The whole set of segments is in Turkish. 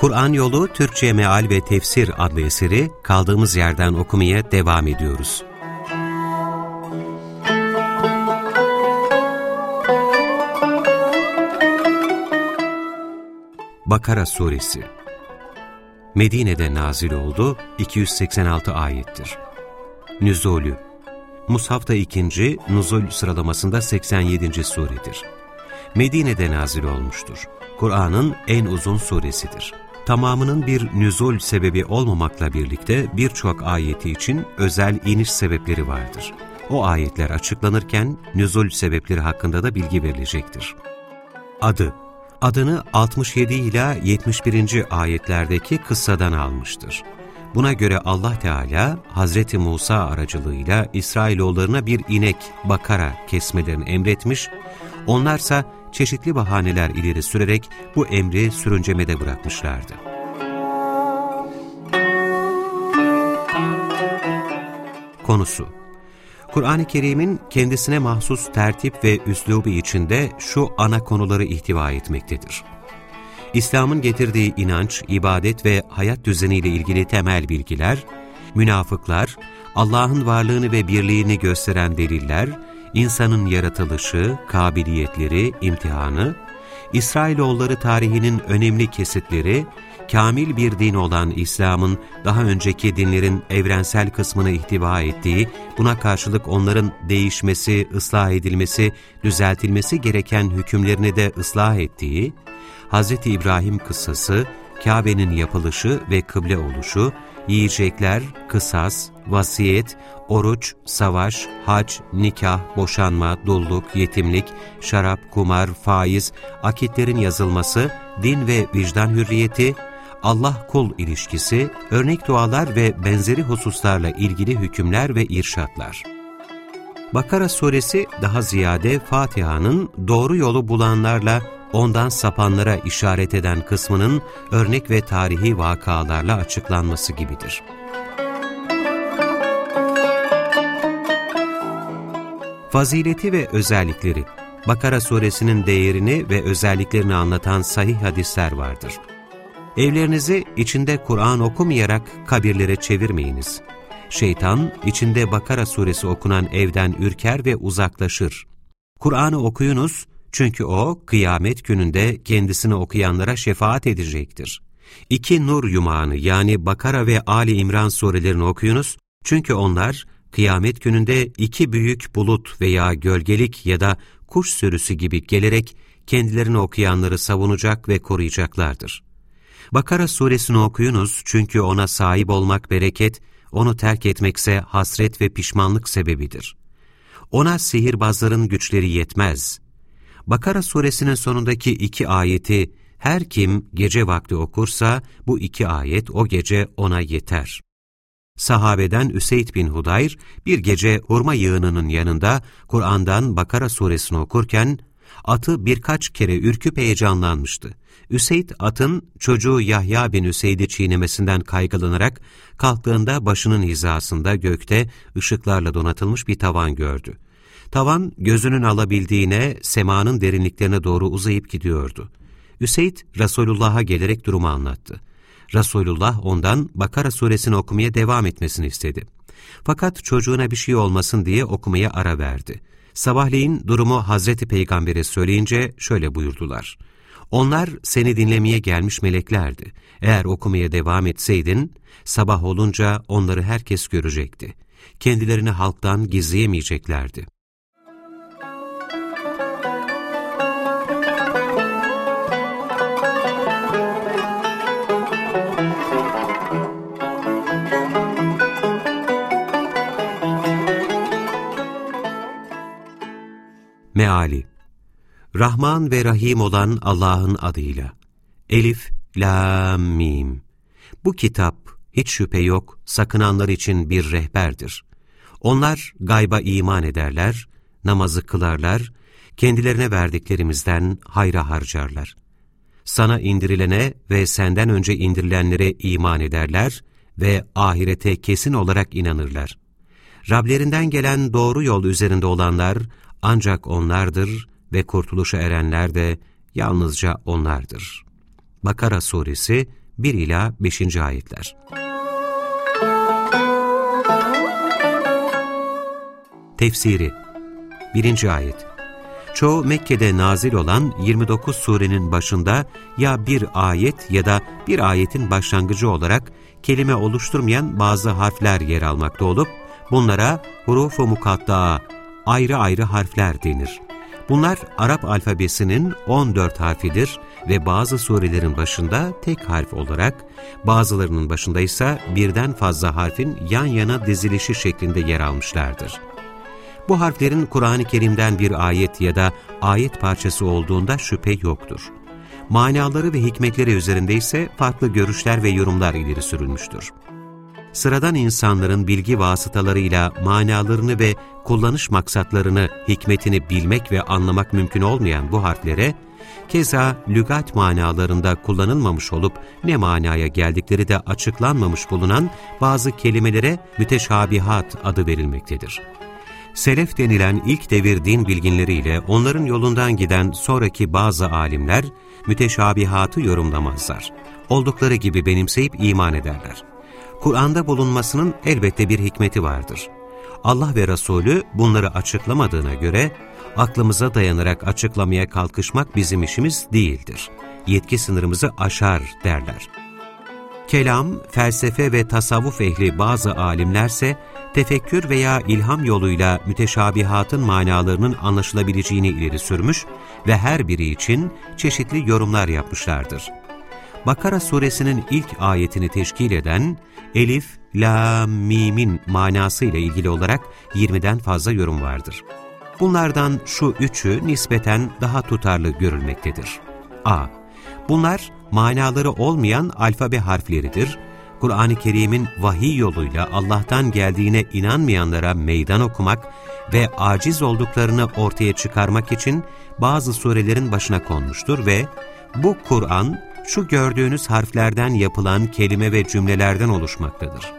Kur'an Yolu Türkçe Meal ve Tefsir adlı eseri kaldığımız yerden okumaya devam ediyoruz. Bakara Suresi Medine'de nazil oldu, 286 ayettir. Nüzulü Mushaf'ta ikinci, Nuzul sıralamasında 87. suredir. Medine'de nazil olmuştur. Kur'an'ın en uzun suresidir. Tamamının bir nüzul sebebi olmamakla birlikte birçok ayeti için özel iniş sebepleri vardır. O ayetler açıklanırken nüzul sebepleri hakkında da bilgi verilecektir. Adı Adını 67 ila 71. ayetlerdeki kıssadan almıştır. Buna göre Allah Teala Hazreti Musa aracılığıyla İsrailoğullarına bir inek, bakara kesmelerini emretmiş, onlarsa çeşitli bahaneler ileri sürerek bu emri sürüncemede bırakmışlardı. Konusu Kur'an-ı Kerim'in kendisine mahsus tertip ve üslubu içinde şu ana konuları ihtiva etmektedir. İslam'ın getirdiği inanç, ibadet ve hayat düzeniyle ilgili temel bilgiler, münafıklar, Allah'ın varlığını ve birliğini gösteren deliller, insanın yaratılışı, kabiliyetleri, imtihanı, İsrailoğulları tarihinin önemli kesitleri, kamil bir din olan İslam'ın daha önceki dinlerin evrensel kısmını ihtiva ettiği, buna karşılık onların değişmesi, ıslah edilmesi, düzeltilmesi gereken hükümlerini de ıslah ettiği, Hz. İbrahim kıssası, Kabe'nin yapılışı ve kıble oluşu, yiyecekler, kısas, vasiyet, oruç, savaş, hac, nikah, boşanma, dulluk, yetimlik, şarap, kumar, faiz, akitlerin yazılması, din ve vicdan hürriyeti, Allah-kul ilişkisi, örnek dualar ve benzeri hususlarla ilgili hükümler ve irşatlar. Bakara suresi daha ziyade Fatiha'nın doğru yolu bulanlarla ondan sapanlara işaret eden kısmının örnek ve tarihi vakalarla açıklanması gibidir. Fazileti ve özellikleri Bakara suresinin değerini ve özelliklerini anlatan sahih hadisler vardır. Evlerinizi içinde Kur'an okumayarak kabirlere çevirmeyiniz. Şeytan, içinde Bakara suresi okunan evden ürker ve uzaklaşır. Kur'an'ı okuyunuz, çünkü o, kıyamet gününde kendisini okuyanlara şefaat edecektir. İki nur yumağını yani Bakara ve Ali İmran surelerini okuyunuz, çünkü onlar, kıyamet gününde iki büyük bulut veya gölgelik ya da kuş sürüsü gibi gelerek kendilerini okuyanları savunacak ve koruyacaklardır. Bakara suresini okuyunuz çünkü ona sahip olmak bereket, onu terk etmekse hasret ve pişmanlık sebebidir. Ona sihirbazların güçleri yetmez. Bakara suresinin sonundaki iki ayeti her kim gece vakti okursa bu iki ayet o gece ona yeter. Sahabeden Üseyd bin Hudayr bir gece hurma yığınının yanında Kur'an'dan Bakara suresini okurken atı birkaç kere ürküp heyecanlanmıştı. Üseyd atın çocuğu Yahya bin Üseyd'i çiğnemesinden kaygılanarak kalktığında başının hizasında gökte ışıklarla donatılmış bir tavan gördü. Tavan gözünün alabildiğine semanın derinliklerine doğru uzayıp gidiyordu. Üseyd Resulullah'a gelerek durumu anlattı. Resulullah ondan Bakara suresini okumaya devam etmesini istedi. Fakat çocuğuna bir şey olmasın diye okumaya ara verdi. Sabahleyin durumu Hazreti Peygamber'e söyleyince şöyle buyurdular. Onlar seni dinlemeye gelmiş meleklerdi. Eğer okumaya devam etseydin, sabah olunca onları herkes görecekti. Kendilerini halktan gizleyemeyeceklerdi. Meali Rahman ve Rahim olan Allah'ın adıyla. Elif, Lam, Mim. Bu kitap hiç şüphe yok, sakınanlar için bir rehberdir. Onlar gayba iman ederler, namazı kılarlar, kendilerine verdiklerimizden hayra harcarlar. Sana indirilene ve senden önce indirilenlere iman ederler ve ahirete kesin olarak inanırlar. Rablerinden gelen doğru yol üzerinde olanlar ancak onlardır ve kurtuluşa erenler de yalnızca onlardır. Bakara Suresi 1 ila 5. ayetler. Tefsiri 1. ayet Çoğu Mekke'de nazil olan 29 surenin başında ya bir ayet ya da bir ayetin başlangıcı olarak kelime oluşturmayan bazı harfler yer almakta olup, bunlara huruf-u mukatta'a, ayrı ayrı harfler denir. Bunlar Arap alfabesinin 14 harfidir ve bazı surelerin başında tek harf olarak, bazılarının başında ise birden fazla harfin yan yana dizilişi şeklinde yer almışlardır. Bu harflerin Kur'an-ı Kerim'den bir ayet ya da ayet parçası olduğunda şüphe yoktur. Manaları ve hikmetleri üzerinde ise farklı görüşler ve yorumlar ileri sürülmüştür sıradan insanların bilgi vasıtalarıyla manalarını ve kullanış maksatlarını, hikmetini bilmek ve anlamak mümkün olmayan bu harflere, keza lügat manalarında kullanılmamış olup ne manaya geldikleri de açıklanmamış bulunan bazı kelimelere müteşabihat adı verilmektedir. Selef denilen ilk devir din bilginleriyle onların yolundan giden sonraki bazı alimler müteşabihatı yorumlamazlar. Oldukları gibi benimseyip iman ederler. Kur'an'da bulunmasının elbette bir hikmeti vardır. Allah ve Resulü bunları açıklamadığına göre aklımıza dayanarak açıklamaya kalkışmak bizim işimiz değildir. Yetki sınırımızı aşar derler. Kelam, felsefe ve tasavvuf ehli bazı alimlerse tefekkür veya ilham yoluyla müteşabihatın manalarının anlaşılabileceğini ileri sürmüş ve her biri için çeşitli yorumlar yapmışlardır. Bakara suresinin ilk ayetini teşkil eden Elif, La, Mim'in manası ile ilgili olarak 20'den fazla yorum vardır. Bunlardan şu üçü nispeten daha tutarlı görülmektedir. A. Bunlar manaları olmayan alfabe harfleridir. Kur'an-ı Kerim'in vahiy yoluyla Allah'tan geldiğine inanmayanlara meydan okumak ve aciz olduklarını ortaya çıkarmak için bazı surelerin başına konmuştur ve bu Kur'an şu gördüğünüz harflerden yapılan kelime ve cümlelerden oluşmaktadır.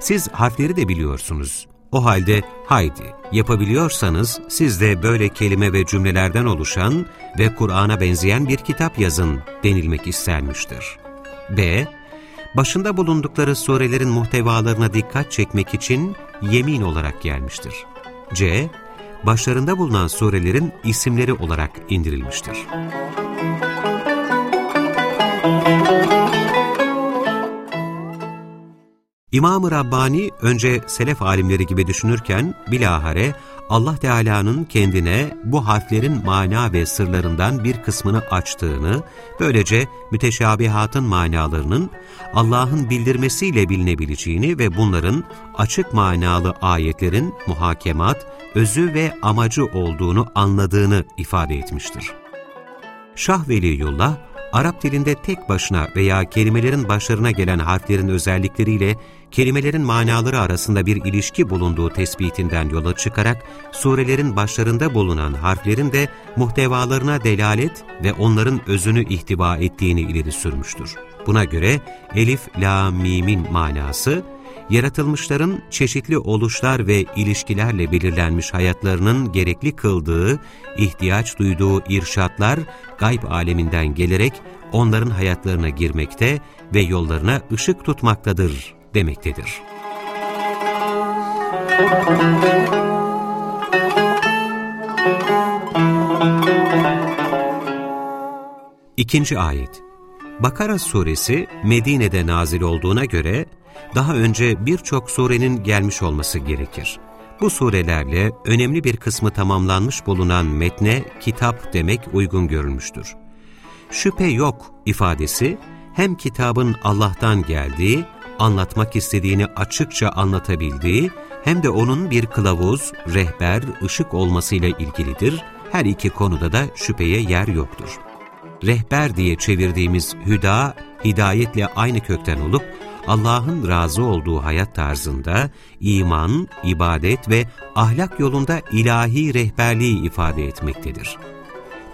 Siz harfleri de biliyorsunuz. O halde haydi yapabiliyorsanız siz de böyle kelime ve cümlelerden oluşan ve Kur'an'a benzeyen bir kitap yazın denilmek istenmiştir. B. Başında bulundukları surelerin muhtevalarına dikkat çekmek için yemin olarak gelmiştir. C. Başlarında bulunan surelerin isimleri olarak indirilmiştir. İmam-ı Rabbani önce selef alimleri gibi düşünürken bilahare Allah Teala'nın kendine bu harflerin mana ve sırlarından bir kısmını açtığını, böylece müteşabihatın manalarının Allah'ın bildirmesiyle bilinebileceğini ve bunların açık manalı ayetlerin muhakemat, özü ve amacı olduğunu anladığını ifade etmiştir. Şah Veliyullah, Arap dilinde tek başına veya kelimelerin başlarına gelen harflerin özellikleriyle kelimelerin manaları arasında bir ilişki bulunduğu tespitinden yola çıkarak surelerin başlarında bulunan harflerin de muhtevalarına delalet ve onların özünü ihtiva ettiğini ileri sürmüştür. Buna göre elif, la, mimin manası, yaratılmışların çeşitli oluşlar ve ilişkilerle belirlenmiş hayatlarının gerekli kıldığı, ihtiyaç duyduğu irşatlar gayb aleminden gelerek onların hayatlarına girmekte ve yollarına ışık tutmaktadır demektedir. İkinci ayet Bakara suresi Medine'de nazil olduğuna göre daha önce birçok surenin gelmiş olması gerekir. Bu surelerle önemli bir kısmı tamamlanmış bulunan metne kitap demek uygun görülmüştür. Şüphe yok ifadesi hem kitabın Allah'tan geldiği, anlatmak istediğini açıkça anlatabildiği hem de onun bir kılavuz, rehber, ışık olmasıyla ilgilidir. Her iki konuda da şüpheye yer yoktur. Rehber diye çevirdiğimiz hüda, hidayetle aynı kökten olup, Allah'ın razı olduğu hayat tarzında iman, ibadet ve ahlak yolunda ilahi rehberliği ifade etmektedir.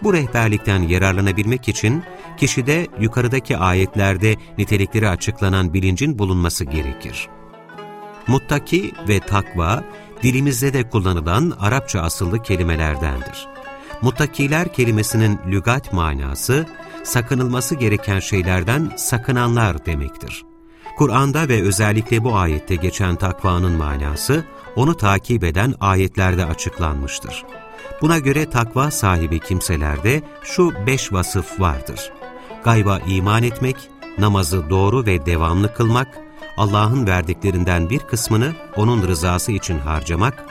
Bu rehberlikten yararlanabilmek için kişide yukarıdaki ayetlerde nitelikleri açıklanan bilincin bulunması gerekir. Muttaki ve takva, dilimizde de kullanılan Arapça asıllı kelimelerdendir. Muttakiler kelimesinin lügat manası, sakınılması gereken şeylerden sakınanlar demektir. Kur'an'da ve özellikle bu ayette geçen takvanın manası, onu takip eden ayetlerde açıklanmıştır. Buna göre takva sahibi kimselerde şu beş vasıf vardır. Gayba iman etmek, namazı doğru ve devamlı kılmak, Allah'ın verdiklerinden bir kısmını O'nun rızası için harcamak,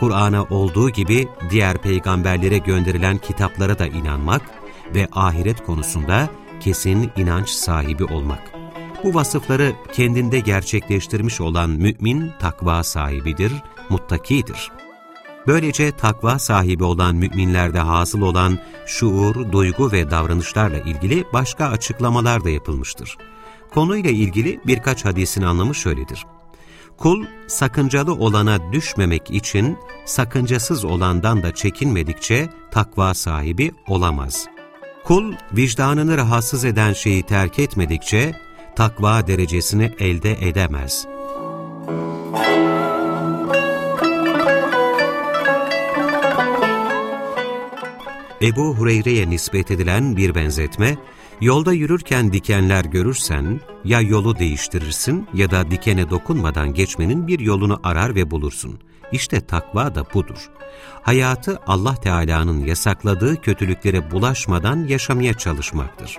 Kur'an'a olduğu gibi diğer peygamberlere gönderilen kitaplara da inanmak ve ahiret konusunda kesin inanç sahibi olmak. Bu vasıfları kendinde gerçekleştirmiş olan mümin takva sahibidir, muttakidir. Böylece takva sahibi olan müminlerde hasıl olan şuur, duygu ve davranışlarla ilgili başka açıklamalar da yapılmıştır. Konuyla ilgili birkaç hadisin anlamı şöyledir. Kul, sakıncalı olana düşmemek için sakıncasız olandan da çekinmedikçe takva sahibi olamaz. Kul, vicdanını rahatsız eden şeyi terk etmedikçe takva derecesini elde edemez. Ebu Hureyre'ye nispet edilen bir benzetme, Yolda yürürken dikenler görürsen ya yolu değiştirirsin ya da dikene dokunmadan geçmenin bir yolunu arar ve bulursun. İşte takva da budur. Hayatı Allah Teala'nın yasakladığı kötülüklere bulaşmadan yaşamaya çalışmaktır.